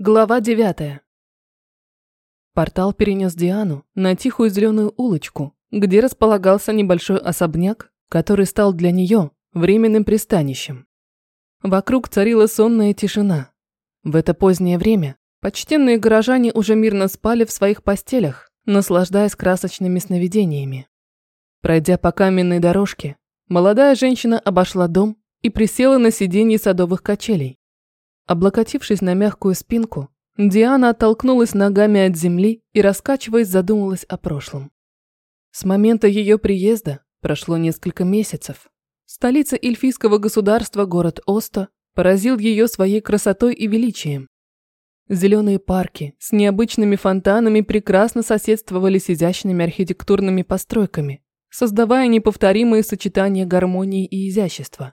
Глава девятая. Портал перенес Диану на тихую зеленую улочку, где располагался небольшой особняк, который стал для нее временным пристанищем. Вокруг царила сонная тишина. В это позднее время почтенные горожане уже мирно спали в своих постелях, наслаждаясь красочными сновидениями. Пройдя по каменной дорожке, молодая женщина обошла дом и присела на сиденье садовых качелей. Облокотившись на мягкую спинку, Диана оттолкнулась ногами от земли и, раскачиваясь, задумалась о прошлом. С момента ее приезда прошло несколько месяцев. Столица эльфийского государства, город Осто, поразил ее своей красотой и величием. Зеленые парки с необычными фонтанами прекрасно соседствовали с изящными архитектурными постройками, создавая неповторимые сочетания гармонии и изящества.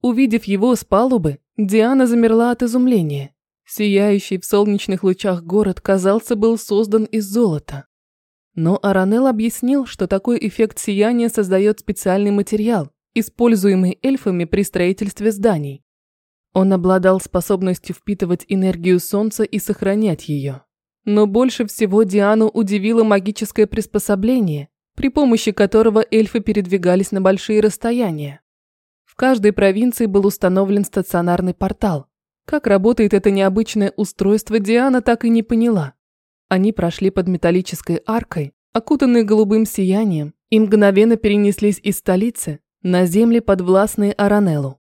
Увидев его с палубы, Диана замерла от изумления. Сияющий в солнечных лучах город, казался, был создан из золота. Но Аранел объяснил, что такой эффект сияния создает специальный материал, используемый эльфами при строительстве зданий. Он обладал способностью впитывать энергию солнца и сохранять ее. Но больше всего Диану удивило магическое приспособление, при помощи которого эльфы передвигались на большие расстояния каждой провинции был установлен стационарный портал. Как работает это необычное устройство, Диана так и не поняла. Они прошли под металлической аркой, окутанные голубым сиянием, и мгновенно перенеслись из столицы на земли, подвластные Аранеллу.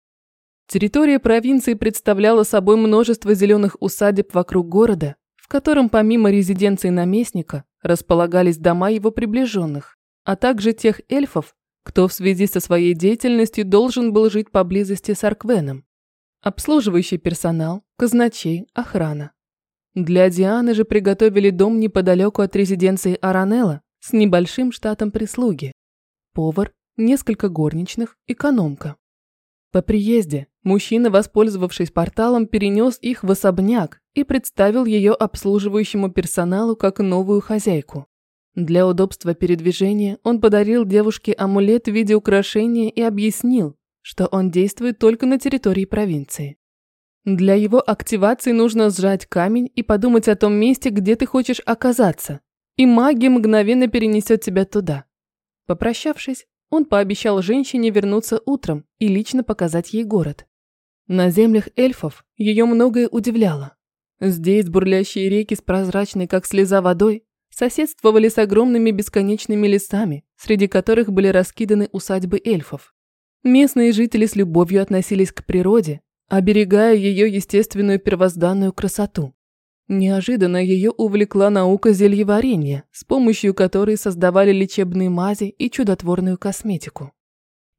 Территория провинции представляла собой множество зеленых усадеб вокруг города, в котором помимо резиденции наместника располагались дома его приближенных, а также тех эльфов, кто в связи со своей деятельностью должен был жить поблизости с Арквеном. Обслуживающий персонал, казначей, охрана. Для Дианы же приготовили дом неподалеку от резиденции Аранелла с небольшим штатом прислуги. Повар, несколько горничных, экономка. По приезде мужчина, воспользовавшись порталом, перенес их в особняк и представил ее обслуживающему персоналу как новую хозяйку. Для удобства передвижения он подарил девушке амулет в виде украшения и объяснил, что он действует только на территории провинции. Для его активации нужно сжать камень и подумать о том месте, где ты хочешь оказаться, и магия мгновенно перенесет тебя туда. Попрощавшись, он пообещал женщине вернуться утром и лично показать ей город. На землях эльфов ее многое удивляло. Здесь бурлящие реки с прозрачной, как слеза водой, соседствовали с огромными бесконечными лесами, среди которых были раскиданы усадьбы эльфов. Местные жители с любовью относились к природе, оберегая ее естественную первозданную красоту. Неожиданно ее увлекла наука зельеварения, с помощью которой создавали лечебные мази и чудотворную косметику.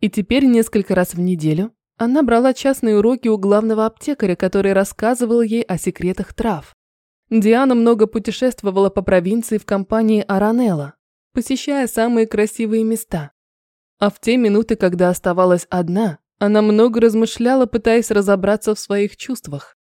И теперь несколько раз в неделю она брала частные уроки у главного аптекаря, который рассказывал ей о секретах трав. Диана много путешествовала по провинции в компании Аранелла, посещая самые красивые места. А в те минуты, когда оставалась одна, она много размышляла, пытаясь разобраться в своих чувствах.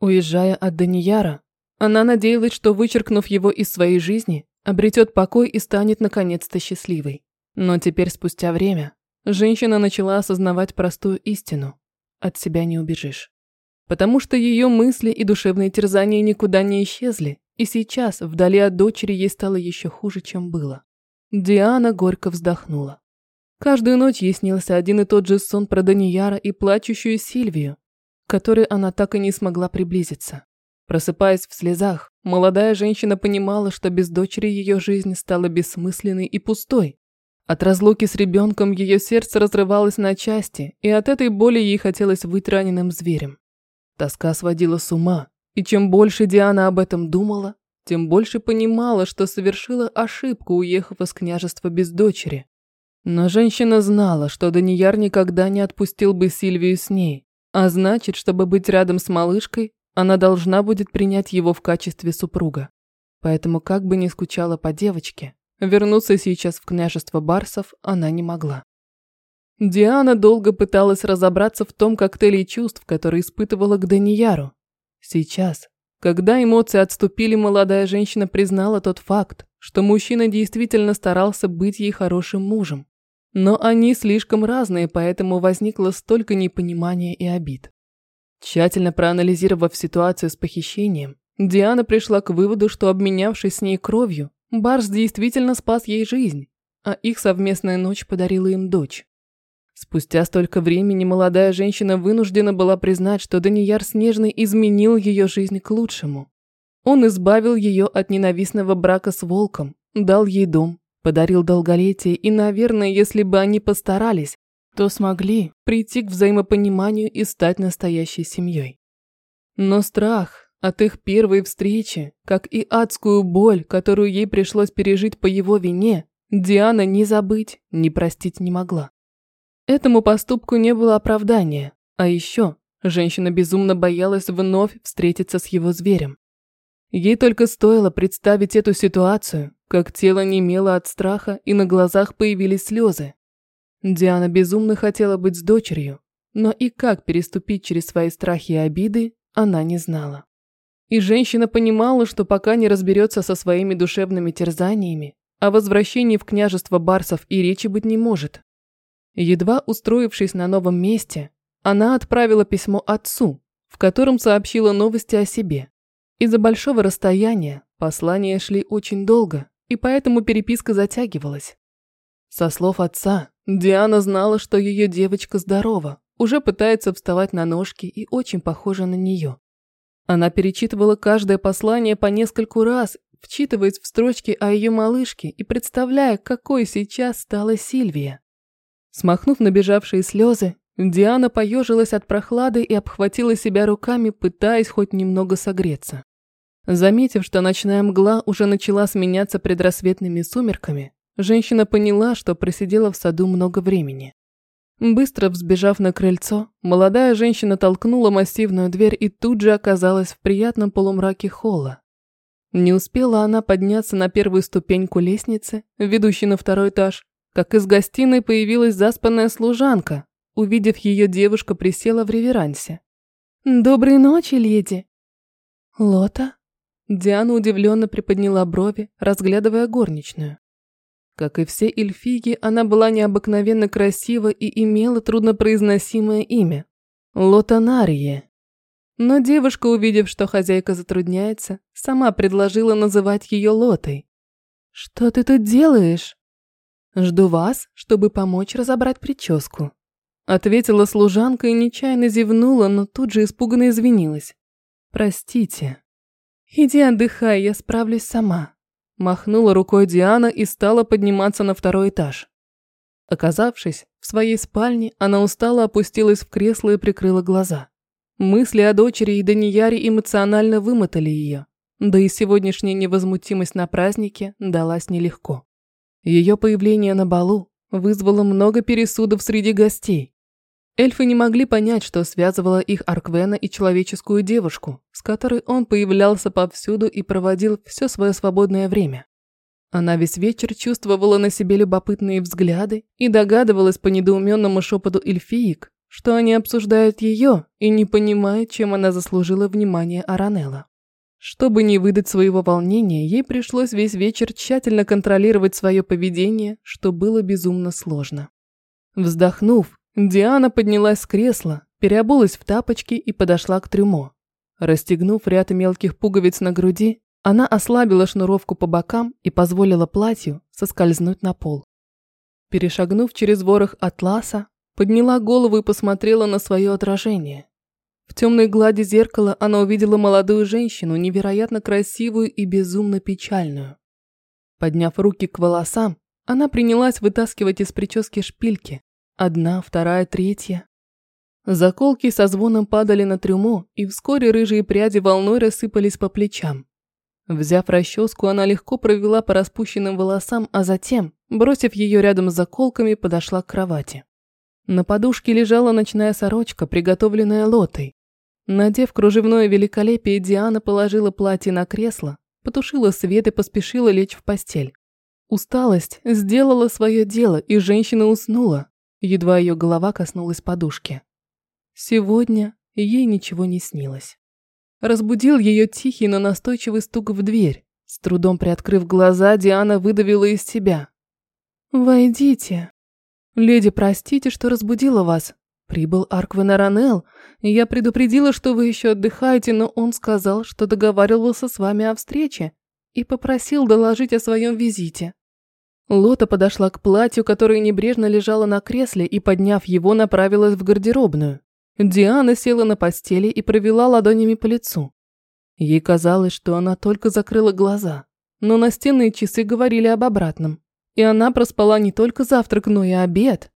Уезжая от Данияра, она надеялась, что, вычеркнув его из своей жизни, обретет покой и станет наконец-то счастливой. Но теперь, спустя время, женщина начала осознавать простую истину. От себя не убежишь. Потому что ее мысли и душевные терзания никуда не исчезли, и сейчас, вдали от дочери, ей стало еще хуже, чем было. Диана горько вздохнула. Каждую ночь ей снился один и тот же сон про Данияра и плачущую Сильвию, к которой она так и не смогла приблизиться. Просыпаясь в слезах, молодая женщина понимала, что без дочери ее жизнь стала бессмысленной и пустой. От разлуки с ребенком ее сердце разрывалось на части, и от этой боли ей хотелось быть раненым зверем. Тоска сводила с ума, и чем больше Диана об этом думала, тем больше понимала, что совершила ошибку, уехав из княжества без дочери. Но женщина знала, что Данияр никогда не отпустил бы Сильвию с ней, а значит, чтобы быть рядом с малышкой, она должна будет принять его в качестве супруга. Поэтому, как бы ни скучала по девочке, вернуться сейчас в княжество Барсов она не могла. Диана долго пыталась разобраться в том коктейле чувств, который испытывала к Данияру. Сейчас, когда эмоции отступили, молодая женщина признала тот факт, что мужчина действительно старался быть ей хорошим мужем. Но они слишком разные, поэтому возникло столько непонимания и обид. Тщательно проанализировав ситуацию с похищением, Диана пришла к выводу, что обменявшись с ней кровью, Барс действительно спас ей жизнь, а их совместная ночь подарила им дочь. Спустя столько времени молодая женщина вынуждена была признать, что Данияр Снежный изменил ее жизнь к лучшему. Он избавил ее от ненавистного брака с волком, дал ей дом, подарил долголетие и, наверное, если бы они постарались, то смогли прийти к взаимопониманию и стать настоящей семьей. Но страх от их первой встречи, как и адскую боль, которую ей пришлось пережить по его вине, Диана ни забыть, ни простить не могла. Этому поступку не было оправдания, а еще женщина безумно боялась вновь встретиться с его зверем. Ей только стоило представить эту ситуацию, как тело немело от страха и на глазах появились слезы. Диана безумно хотела быть с дочерью, но и как переступить через свои страхи и обиды, она не знала. И женщина понимала, что пока не разберется со своими душевными терзаниями, о возвращении в княжество Барсов и речи быть не может. Едва устроившись на новом месте, она отправила письмо отцу, в котором сообщила новости о себе. Из-за большого расстояния послания шли очень долго, и поэтому переписка затягивалась. Со слов отца, Диана знала, что ее девочка здорова, уже пытается вставать на ножки и очень похожа на нее. Она перечитывала каждое послание по нескольку раз, вчитываясь в строчки о ее малышке и представляя, какой сейчас стала Сильвия. Смахнув набежавшие слезы, Диана поежилась от прохлады и обхватила себя руками, пытаясь хоть немного согреться. Заметив, что ночная мгла уже начала сменяться предрассветными сумерками, женщина поняла, что просидела в саду много времени. Быстро взбежав на крыльцо, молодая женщина толкнула массивную дверь и тут же оказалась в приятном полумраке холла. Не успела она подняться на первую ступеньку лестницы, ведущей на второй этаж, как из гостиной появилась заспанная служанка. Увидев ее, девушка присела в реверансе. «Доброй ночи, леди!» «Лота?» Диана удивленно приподняла брови, разглядывая горничную. Как и все эльфиги, она была необыкновенно красива и имела труднопроизносимое имя – Лотанария. Но девушка, увидев, что хозяйка затрудняется, сама предложила называть ее Лотой. «Что ты тут делаешь?» «Жду вас, чтобы помочь разобрать прическу», – ответила служанка и нечаянно зевнула, но тут же испуганно извинилась. «Простите». «Иди отдыхай, я справлюсь сама», – махнула рукой Диана и стала подниматься на второй этаж. Оказавшись в своей спальне, она устало опустилась в кресло и прикрыла глаза. Мысли о дочери и Данияре эмоционально вымотали ее, да и сегодняшняя невозмутимость на празднике далась нелегко. Ее появление на балу вызвало много пересудов среди гостей. Эльфы не могли понять, что связывало их Арквена и человеческую девушку, с которой он появлялся повсюду и проводил все свое свободное время. Она весь вечер чувствовала на себе любопытные взгляды и догадывалась по недоуменному шепоту эльфиек, что они обсуждают ее и не понимают, чем она заслужила внимание Аранелла. Чтобы не выдать своего волнения, ей пришлось весь вечер тщательно контролировать свое поведение, что было безумно сложно. Вздохнув, Диана поднялась с кресла, переобулась в тапочки и подошла к трюмо. Расстегнув ряд мелких пуговиц на груди, она ослабила шнуровку по бокам и позволила платью соскользнуть на пол. Перешагнув через ворох атласа, подняла голову и посмотрела на свое отражение. В темной глади зеркала она увидела молодую женщину, невероятно красивую и безумно печальную. Подняв руки к волосам, она принялась вытаскивать из прически шпильки. Одна, вторая, третья. Заколки со звоном падали на трюмо, и вскоре рыжие пряди волной рассыпались по плечам. Взяв расческу, она легко провела по распущенным волосам, а затем, бросив ее рядом с заколками, подошла к кровати. На подушке лежала ночная сорочка, приготовленная лотой. Надев кружевное великолепие, Диана положила платье на кресло, потушила свет и поспешила лечь в постель. Усталость сделала свое дело, и женщина уснула, едва ее голова коснулась подушки. Сегодня ей ничего не снилось. Разбудил ее тихий, но настойчивый стук в дверь. С трудом приоткрыв глаза, Диана выдавила из себя. «Войдите». «Леди, простите, что разбудила вас», – Прибыл Арквен Аранел, и я предупредила, что вы еще отдыхаете, но он сказал, что договаривался с вами о встрече и попросил доложить о своем визите. Лота подошла к платью, которое небрежно лежало на кресле, и, подняв его, направилась в гардеробную. Диана села на постели и провела ладонями по лицу. Ей казалось, что она только закрыла глаза, но настенные часы говорили об обратном. И она проспала не только завтрак, но и обед.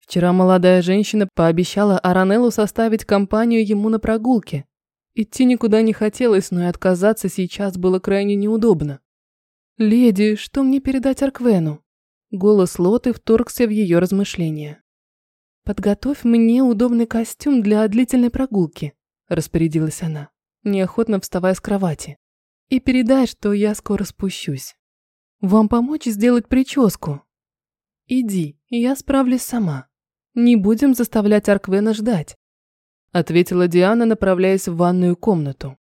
Вчера молодая женщина пообещала Аранеллу составить компанию ему на прогулке. Идти никуда не хотелось, но и отказаться сейчас было крайне неудобно. «Леди, что мне передать Арквену?» Голос Лоты вторгся в ее размышления. «Подготовь мне удобный костюм для длительной прогулки», – распорядилась она, неохотно вставая с кровати. «И передай, что я скоро спущусь. Вам помочь сделать прическу?» «Иди, я справлюсь сама». Не будем заставлять Арквена ждать, ответила Диана, направляясь в ванную комнату.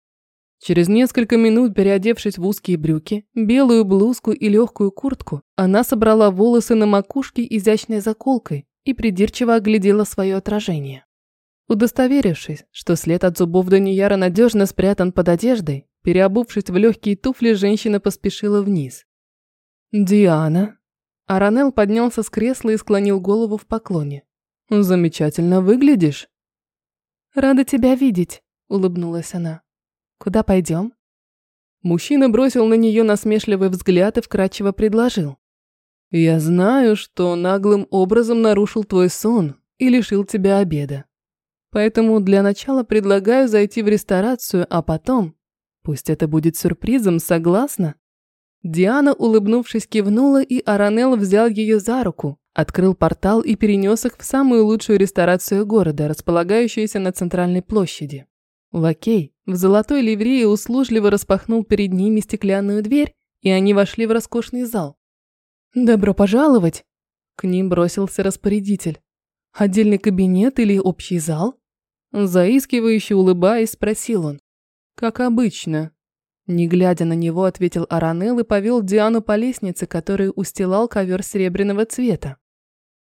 Через несколько минут, переодевшись в узкие брюки, белую блузку и легкую куртку, она собрала волосы на макушке изящной заколкой и придирчиво оглядела свое отражение. Удостоверившись, что след от зубов Данияра надежно спрятан под одеждой, переобувшись в легкие туфли, женщина поспешила вниз. «Диана». Аранел поднялся с кресла и склонил голову в поклоне. Замечательно выглядишь. Рада тебя видеть, улыбнулась она. Куда пойдем? Мужчина бросил на нее насмешливый взгляд и вкрадчиво предложил. «Я знаю, что наглым образом нарушил твой сон и лишил тебя обеда. Поэтому для начала предлагаю зайти в ресторацию, а потом... Пусть это будет сюрпризом, согласна?» Диана, улыбнувшись, кивнула, и Аранел взял ее за руку, Открыл портал и перенес их в самую лучшую ресторацию города, располагающуюся на центральной площади. Лакей в золотой ливрее услужливо распахнул перед ними стеклянную дверь, и они вошли в роскошный зал. «Добро пожаловать!» К ним бросился распорядитель. «Отдельный кабинет или общий зал?» Заискивающе улыбаясь, спросил он. «Как обычно», не глядя на него, ответил Аранел и повел Диану по лестнице, которую устилал ковер серебряного цвета.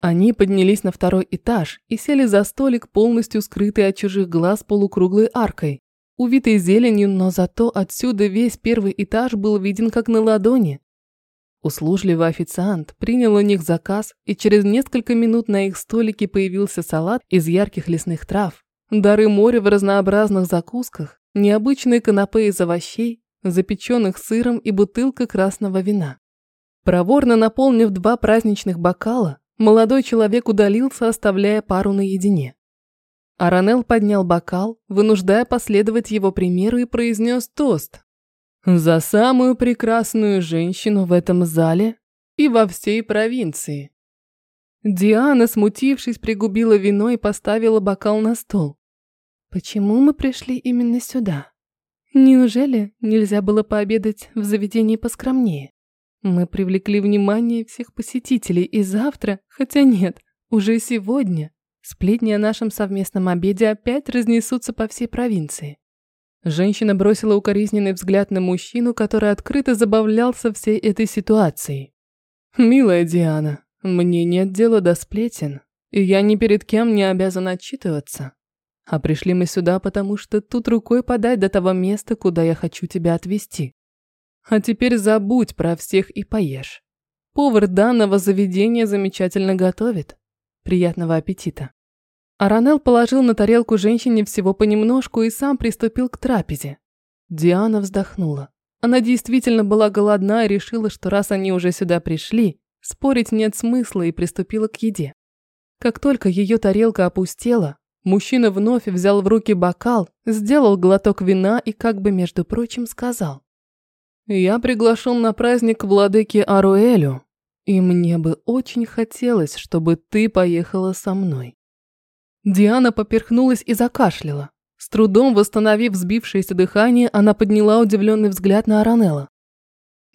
Они поднялись на второй этаж и сели за столик, полностью скрытый от чужих глаз полукруглой аркой, увитой зеленью, но зато отсюда весь первый этаж был виден как на ладони. Услужливый официант принял у них заказ, и через несколько минут на их столике появился салат из ярких лесных трав, дары моря в разнообразных закусках, необычные канапе из овощей, запеченных сыром и бутылка красного вина. Проворно наполнив два праздничных бокала, Молодой человек удалился, оставляя пару наедине. Аранел поднял бокал, вынуждая последовать его примеру и произнес тост. «За самую прекрасную женщину в этом зале и во всей провинции». Диана, смутившись, пригубила вино и поставила бокал на стол. «Почему мы пришли именно сюда? Неужели нельзя было пообедать в заведении поскромнее?» Мы привлекли внимание всех посетителей, и завтра, хотя нет, уже сегодня, сплетни о нашем совместном обеде опять разнесутся по всей провинции. Женщина бросила укоризненный взгляд на мужчину, который открыто забавлялся всей этой ситуацией. «Милая Диана, мне нет дела до сплетен, и я ни перед кем не обязан отчитываться. А пришли мы сюда, потому что тут рукой подать до того места, куда я хочу тебя отвезти. А теперь забудь про всех и поешь. Повар данного заведения замечательно готовит. Приятного аппетита. Аранел положил на тарелку женщине всего понемножку и сам приступил к трапезе. Диана вздохнула. Она действительно была голодна и решила, что раз они уже сюда пришли, спорить нет смысла и приступила к еде. Как только ее тарелка опустела, мужчина вновь взял в руки бокал, сделал глоток вина и как бы, между прочим, сказал. Я приглашен на праздник владыки Аруэлю, и мне бы очень хотелось, чтобы ты поехала со мной. Диана поперхнулась и закашляла. С трудом восстановив сбившееся дыхание, она подняла удивленный взгляд на Аранелла.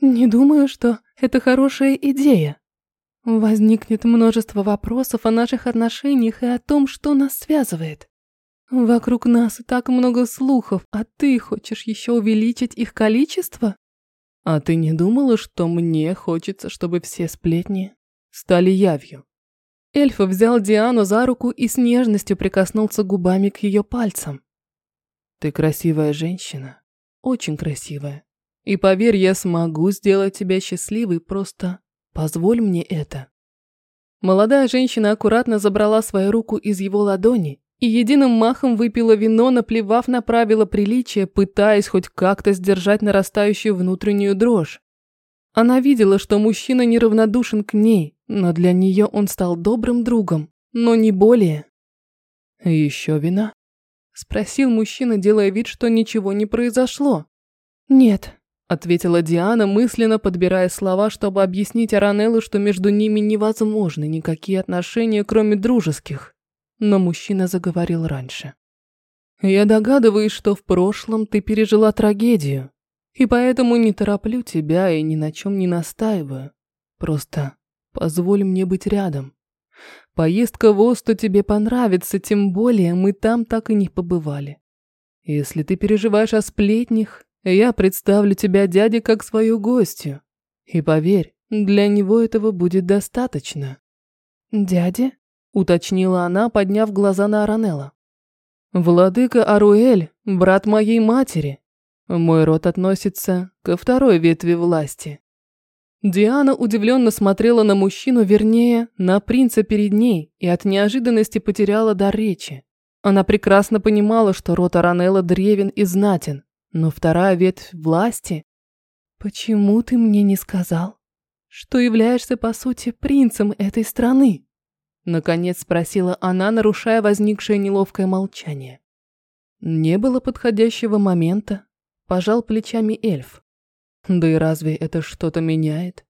«Не думаю, что это хорошая идея. Возникнет множество вопросов о наших отношениях и о том, что нас связывает. Вокруг нас так много слухов, а ты хочешь еще увеличить их количество?» А ты не думала, что мне хочется, чтобы все сплетни стали явью? Эльф взял Диану за руку и с нежностью прикоснулся губами к ее пальцам. «Ты красивая женщина, очень красивая. И поверь, я смогу сделать тебя счастливой, просто позволь мне это». Молодая женщина аккуратно забрала свою руку из его ладони и единым махом выпила вино, наплевав на правила приличия, пытаясь хоть как-то сдержать нарастающую внутреннюю дрожь. Она видела, что мужчина неравнодушен к ней, но для нее он стал добрым другом, но не более. «Еще вина?» – спросил мужчина, делая вид, что ничего не произошло. «Нет», – ответила Диана, мысленно подбирая слова, чтобы объяснить Аранеллу, что между ними невозможны никакие отношения, кроме дружеских но мужчина заговорил раньше. «Я догадываюсь, что в прошлом ты пережила трагедию, и поэтому не тороплю тебя и ни на чем не настаиваю. Просто позволь мне быть рядом. Поездка в Осту тебе понравится, тем более мы там так и не побывали. Если ты переживаешь о сплетнях, я представлю тебя дяде как свою гостью. И поверь, для него этого будет достаточно». «Дяде?» уточнила она, подняв глаза на Аранелла. «Владыка Аруэль, брат моей матери. Мой род относится ко второй ветви власти». Диана удивленно смотрела на мужчину, вернее, на принца перед ней, и от неожиданности потеряла дар речи. Она прекрасно понимала, что род Аранелла древен и знатен, но вторая ветвь власти... «Почему ты мне не сказал, что являешься, по сути, принцем этой страны?» Наконец спросила она, нарушая возникшее неловкое молчание. Не было подходящего момента, пожал плечами эльф. Да и разве это что-то меняет?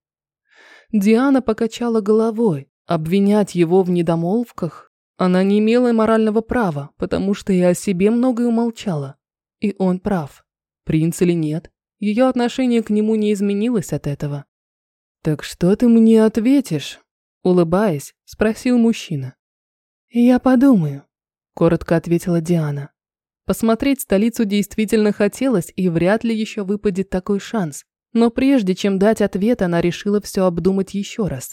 Диана покачала головой. Обвинять его в недомолвках она не имела морального права, потому что и о себе многое умолчала. И он прав. Принц или нет, ее отношение к нему не изменилось от этого. «Так что ты мне ответишь?» Улыбаясь, спросил мужчина. «Я подумаю», – коротко ответила Диана. Посмотреть столицу действительно хотелось, и вряд ли еще выпадет такой шанс. Но прежде чем дать ответ, она решила все обдумать еще раз.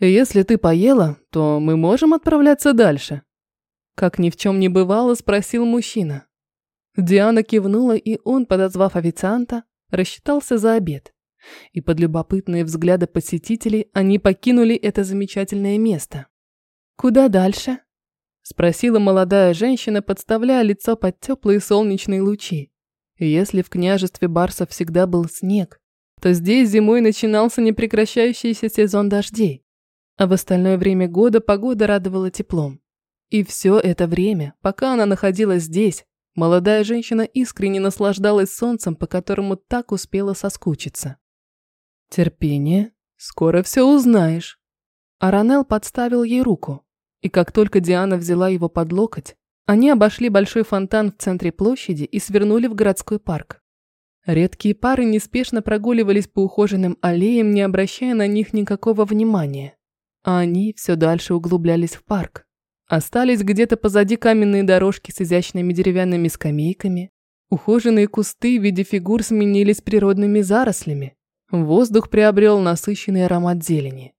«Если ты поела, то мы можем отправляться дальше?» Как ни в чем не бывало, спросил мужчина. Диана кивнула, и он, подозвав официанта, рассчитался за обед и под любопытные взгляды посетителей они покинули это замечательное место. «Куда дальше?» – спросила молодая женщина, подставляя лицо под теплые солнечные лучи. Если в княжестве Барсов всегда был снег, то здесь зимой начинался непрекращающийся сезон дождей, а в остальное время года погода радовала теплом. И все это время, пока она находилась здесь, молодая женщина искренне наслаждалась солнцем, по которому так успела соскучиться. Терпение, скоро все узнаешь. Аранел подставил ей руку, и как только Диана взяла его под локоть, они обошли большой фонтан в центре площади и свернули в городской парк. Редкие пары неспешно прогуливались по ухоженным аллеям, не обращая на них никакого внимания. А они все дальше углублялись в парк. Остались где-то позади каменные дорожки с изящными деревянными скамейками. Ухоженные кусты в виде фигур сменились природными зарослями, Воздух приобрел насыщенный аромат зелени.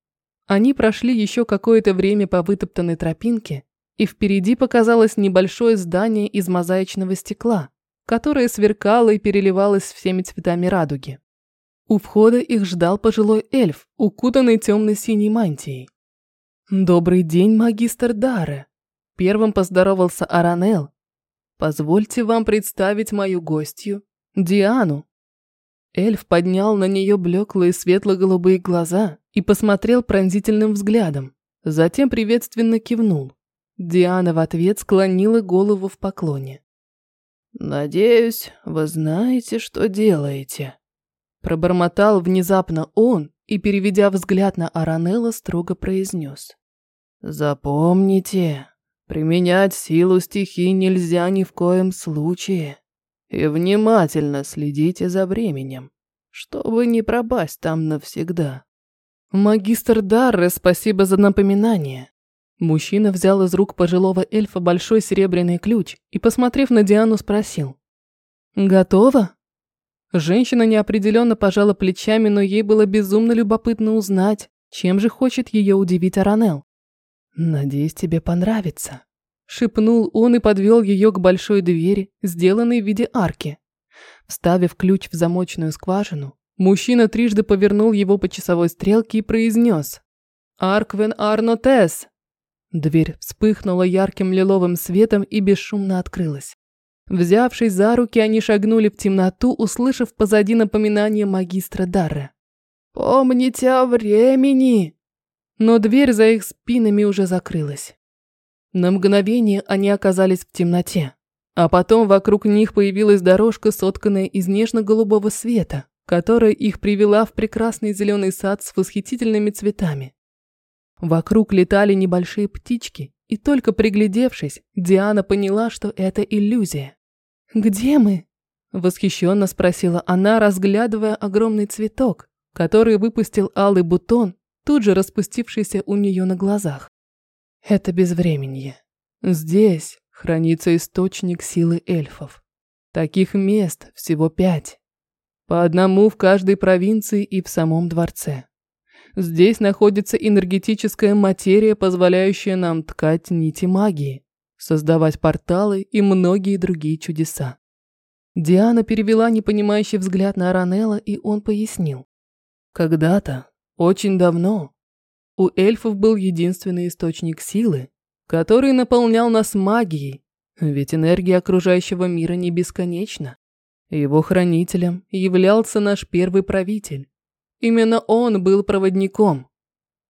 Они прошли еще какое-то время по вытоптанной тропинке, и впереди показалось небольшое здание из мозаичного стекла, которое сверкало и переливалось всеми цветами радуги. У входа их ждал пожилой эльф, укутанный темно-синей мантией. «Добрый день, магистр Даре!» Первым поздоровался Аранел. «Позвольте вам представить мою гостью, Диану, Эльф поднял на нее блеклые светло-голубые глаза и посмотрел пронзительным взглядом. Затем приветственно кивнул. Диана в ответ склонила голову в поклоне. «Надеюсь, вы знаете, что делаете», – пробормотал внезапно он и, переведя взгляд на Аранелла, строго произнес. «Запомните, применять силу стихий нельзя ни в коем случае и внимательно следите за временем, чтобы не пропасть там навсегда. Магистр Дарре, спасибо за напоминание. Мужчина взял из рук пожилого эльфа большой серебряный ключ и, посмотрев на Диану, спросил. «Готово?» Женщина неопределенно пожала плечами, но ей было безумно любопытно узнать, чем же хочет ее удивить Аранел. Надеюсь, тебе понравится. Шепнул он и подвел ее к большой двери, сделанной в виде арки. Вставив ключ в замочную скважину, мужчина трижды повернул его по часовой стрелке и произнес «Арквен Арнотес!». Дверь вспыхнула ярким лиловым светом и бесшумно открылась. Взявшись за руки, они шагнули в темноту, услышав позади напоминание магистра Дарра. «Помните о времени!» Но дверь за их спинами уже закрылась. На мгновение они оказались в темноте, а потом вокруг них появилась дорожка, сотканная из нежно-голубого света, которая их привела в прекрасный зеленый сад с восхитительными цветами. Вокруг летали небольшие птички, и только приглядевшись, Диана поняла, что это иллюзия. «Где мы?» – восхищенно спросила она, разглядывая огромный цветок, который выпустил алый бутон, тут же распустившийся у нее на глазах. Это безвременье. Здесь хранится источник силы эльфов. Таких мест всего пять. По одному в каждой провинции и в самом дворце. Здесь находится энергетическая материя, позволяющая нам ткать нити магии, создавать порталы и многие другие чудеса. Диана перевела непонимающий взгляд на Аранелла, и он пояснил. Когда-то, очень давно, у эльфов был единственный источник силы, который наполнял нас магией, ведь энергия окружающего мира не бесконечна. Его хранителем являлся наш первый правитель. Именно он был проводником.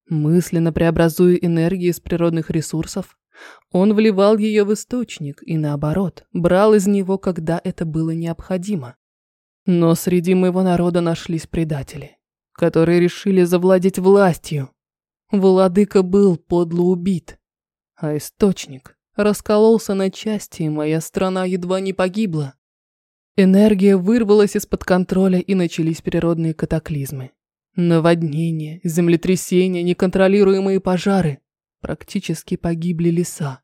Мысленно преобразуя энергию из природных ресурсов, он вливал ее в источник и, наоборот, брал из него, когда это было необходимо. Но среди моего народа нашлись предатели которые решили завладеть властью. Владыка был подло убит, а источник раскололся на части, и моя страна едва не погибла. Энергия вырвалась из-под контроля, и начались природные катаклизмы. Наводнения, землетрясения, неконтролируемые пожары. Практически погибли леса.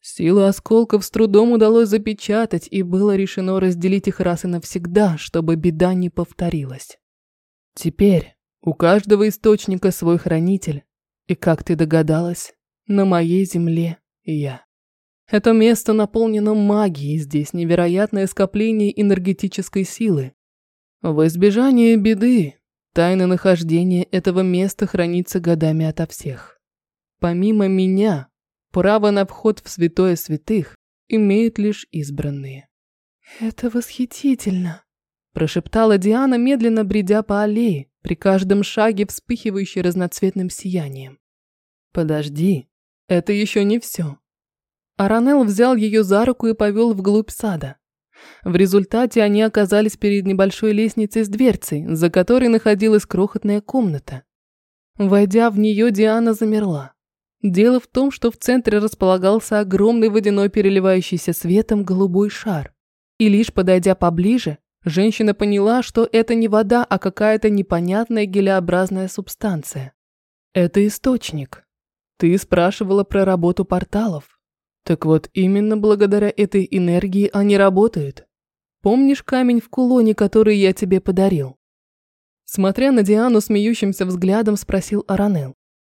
Силу осколков с трудом удалось запечатать, и было решено разделить их раз и навсегда, чтобы беда не повторилась. Теперь у каждого источника свой хранитель, и, как ты догадалась, на моей земле я. Это место наполнено магией, здесь невероятное скопление энергетической силы. В избежание беды, тайна нахождения этого места хранится годами ото всех. Помимо меня, право на вход в святое святых имеют лишь избранные. «Это восхитительно!» Прошептала Диана, медленно бредя по аллее, при каждом шаге вспыхивающей разноцветным сиянием. «Подожди, это еще не все». Аранел взял ее за руку и повел вглубь сада. В результате они оказались перед небольшой лестницей с дверцей, за которой находилась крохотная комната. Войдя в нее, Диана замерла. Дело в том, что в центре располагался огромный водяной переливающийся светом голубой шар. И лишь подойдя поближе, Женщина поняла, что это не вода, а какая-то непонятная гелеобразная субстанция. Это источник. Ты спрашивала про работу порталов. Так вот, именно благодаря этой энергии они работают. Помнишь камень в кулоне, который я тебе подарил? Смотря на Диану смеющимся взглядом, спросил Аранел.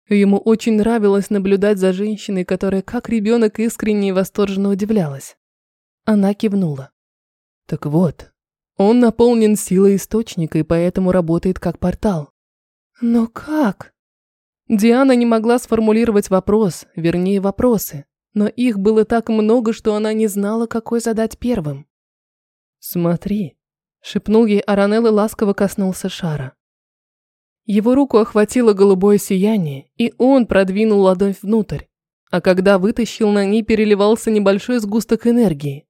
Ему очень нравилось наблюдать за женщиной, которая как ребенок искренне и восторженно удивлялась. Она кивнула. Так вот, он наполнен силой источника и поэтому работает как портал. Но как? Диана не могла сформулировать вопрос, вернее вопросы, но их было так много, что она не знала, какой задать первым. «Смотри», – шепнул ей Аранел и ласково коснулся шара. Его руку охватило голубое сияние, и он продвинул ладонь внутрь, а когда вытащил, на ней переливался небольшой сгусток энергии.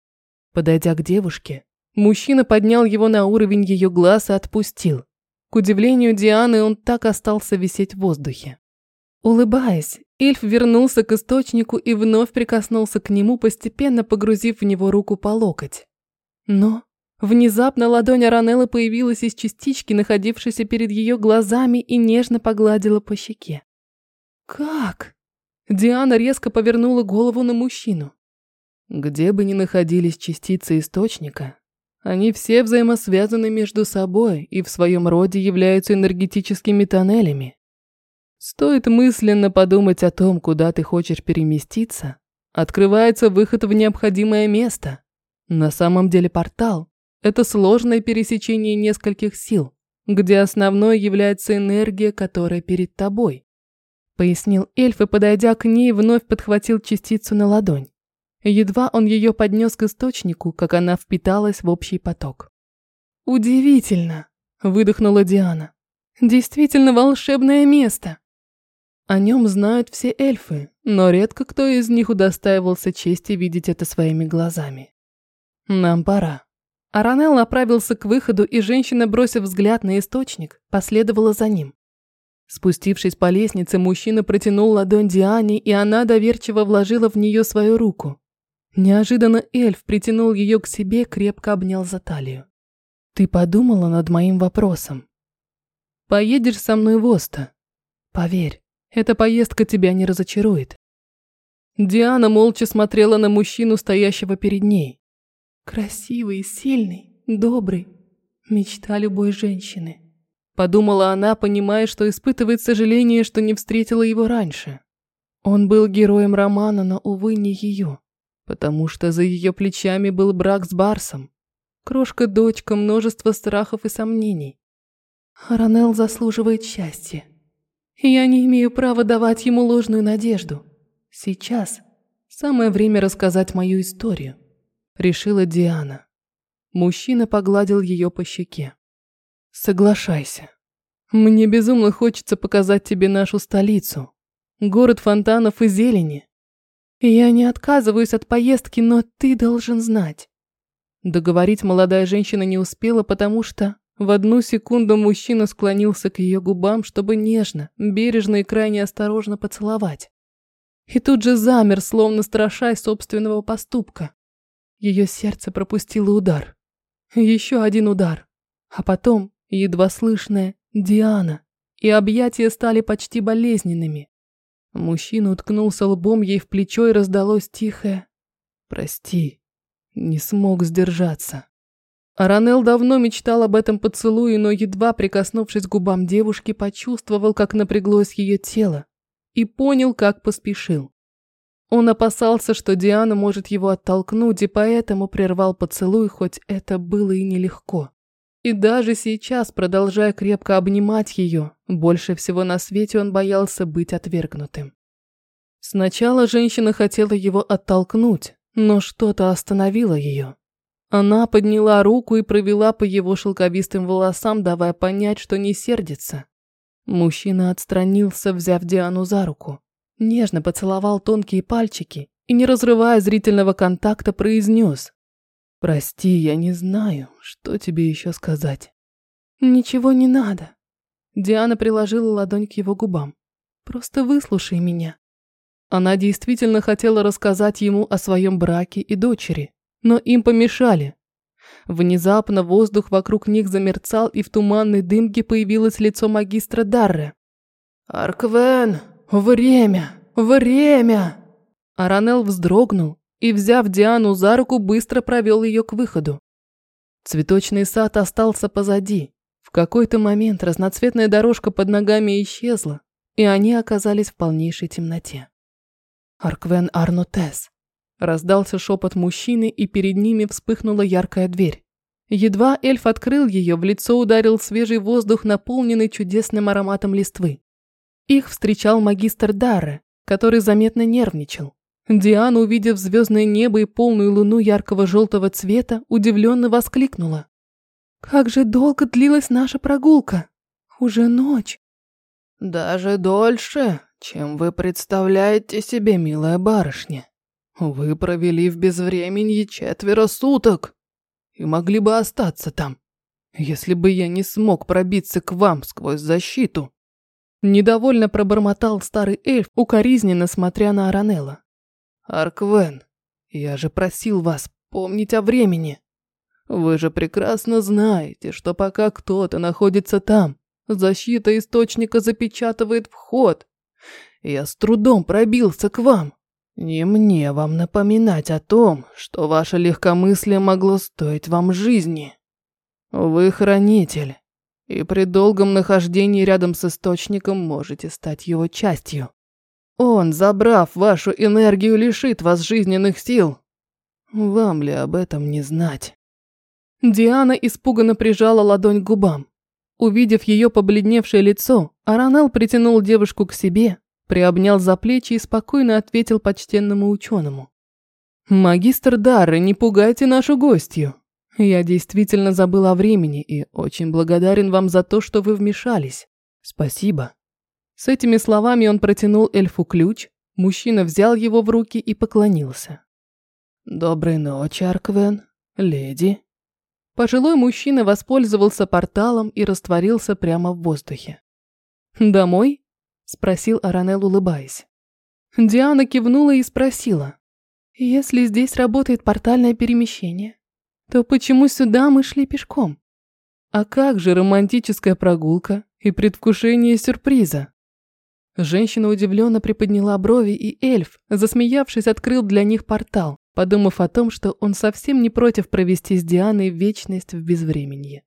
Подойдя к девушке, Мужчина поднял его на уровень ее глаз и отпустил. К удивлению Дианы, он так остался висеть в воздухе. Улыбаясь, эльф вернулся к источнику и вновь прикоснулся к нему, постепенно погрузив в него руку по локоть. Но внезапно ладонь Аранеллы появилась из частички, находившейся перед ее глазами, и нежно погладила по щеке. «Как?» Диана резко повернула голову на мужчину. Где бы ни находились частицы источника, они все взаимосвязаны между собой и в своем роде являются энергетическими тоннелями. Стоит мысленно подумать о том, куда ты хочешь переместиться, открывается выход в необходимое место. На самом деле портал – это сложное пересечение нескольких сил, где основной является энергия, которая перед тобой. Пояснил эльф и, подойдя к ней, вновь подхватил частицу на ладонь. Едва он ее поднес к источнику, как она впиталась в общий поток. «Удивительно!» – выдохнула Диана. «Действительно волшебное место!» О нем знают все эльфы, но редко кто из них удостаивался чести видеть это своими глазами. «Нам пора». Аранел направился к выходу, и женщина, бросив взгляд на источник, последовала за ним. Спустившись по лестнице, мужчина протянул ладонь Диане, и она доверчиво вложила в нее свою руку. Неожиданно эльф притянул ее к себе, крепко обнял за талию. «Ты подумала над моим вопросом? Поедешь со мной в Оста? Поверь, эта поездка тебя не разочарует». Диана молча смотрела на мужчину, стоящего перед ней. «Красивый, сильный, добрый. Мечта любой женщины». Подумала она, понимая, что испытывает сожаление, что не встретила его раньше. Он был героем романа, но, увы, не ее потому что за ее плечами был брак с Барсом. Крошка-дочка, множество страхов и сомнений. Аранел заслуживает счастья. Я не имею права давать ему ложную надежду. Сейчас самое время рассказать мою историю, решила Диана. Мужчина погладил ее по щеке. Соглашайся. Мне безумно хочется показать тебе нашу столицу. Город фонтанов и зелени, «Я не отказываюсь от поездки, но ты должен знать». Договорить молодая женщина не успела, потому что в одну секунду мужчина склонился к ее губам, чтобы нежно, бережно и крайне осторожно поцеловать. И тут же замер, словно страшась собственного поступка. Ее сердце пропустило удар. Еще один удар. А потом едва слышное «Диана», и объятия стали почти болезненными. Мужчина уткнулся лбом ей в плечо и раздалось тихое «Прости, не смог сдержаться». Аранел давно мечтал об этом поцелуе, но едва прикоснувшись к губам девушки, почувствовал, как напряглось ее тело, и понял, как поспешил. Он опасался, что Диана может его оттолкнуть, и поэтому прервал поцелуй, хоть это было и нелегко. И даже сейчас, продолжая крепко обнимать ее, больше всего на свете он боялся быть отвергнутым. Сначала женщина хотела его оттолкнуть, но что-то остановило ее. Она подняла руку и провела по его шелковистым волосам, давая понять, что не сердится. Мужчина отстранился, взяв Диану за руку. Нежно поцеловал тонкие пальчики и, не разрывая зрительного контакта, произнес Прости, я не знаю, что тебе еще сказать. Ничего не надо. Диана приложила ладонь к его губам. Просто выслушай меня. Она действительно хотела рассказать ему о своем браке и дочери, но им помешали. Внезапно воздух вокруг них замерцал, и в туманной дымке появилось лицо магистра Дарре. «Арквен! Время! Время!» Аранел вздрогнул и, взяв Диану за руку, быстро провел ее к выходу. Цветочный сад остался позади. В какой-то момент разноцветная дорожка под ногами исчезла, и они оказались в полнейшей темноте. «Арквен Арнотес», – раздался шепот мужчины, и перед ними вспыхнула яркая дверь. Едва эльф открыл ее, в лицо ударил свежий воздух, наполненный чудесным ароматом листвы. Их встречал магистр Дарре, который заметно нервничал. Диана, увидев звездное небо и полную луну яркого желтого цвета, удивленно воскликнула. «Как же долго длилась наша прогулка! Уже ночь!» «Даже дольше, чем вы представляете себе, милая барышня. Вы провели в безвременье четверо суток и могли бы остаться там, если бы я не смог пробиться к вам сквозь защиту». Недовольно пробормотал старый эльф, укоризненно смотря на Аранелла. Арквен, я же просил вас помнить о времени. Вы же прекрасно знаете, что пока кто-то находится там, защита источника запечатывает вход. Я с трудом пробился к вам. Не мне вам напоминать о том, что ваше легкомыслие могло стоить вам жизни. Вы хранитель, И при долгом нахождении рядом с источником можете стать его частью. Он, забрав вашу энергию, лишит вас жизненных сил. Вам ли об этом не знать? Диана испуганно прижала ладонь к губам. Увидев ее побледневшее лицо, Аранел притянул девушку к себе, приобнял за плечи и спокойно ответил почтенному ученому. «Магистр Дарры, не пугайте нашу гостью. Я действительно забыл о времени и очень благодарен вам за то, что вы вмешались. Спасибо». С этими словами он протянул эльфу ключ, мужчина взял его в руки и поклонился. «Доброй ночи, Арквен, леди». Пожилой мужчина воспользовался порталом и растворился прямо в воздухе. «Домой?» – спросил Аранел, улыбаясь. Диана кивнула и спросила. «Если здесь работает портальное перемещение, то почему сюда мы шли пешком? А как же романтическая прогулка и предвкушение сюрприза?» Женщина удивленно приподняла брови, и эльф, засмеявшись, открыл для них портал подумав о том, что он совсем не против провести с Дианой вечность в безвременье.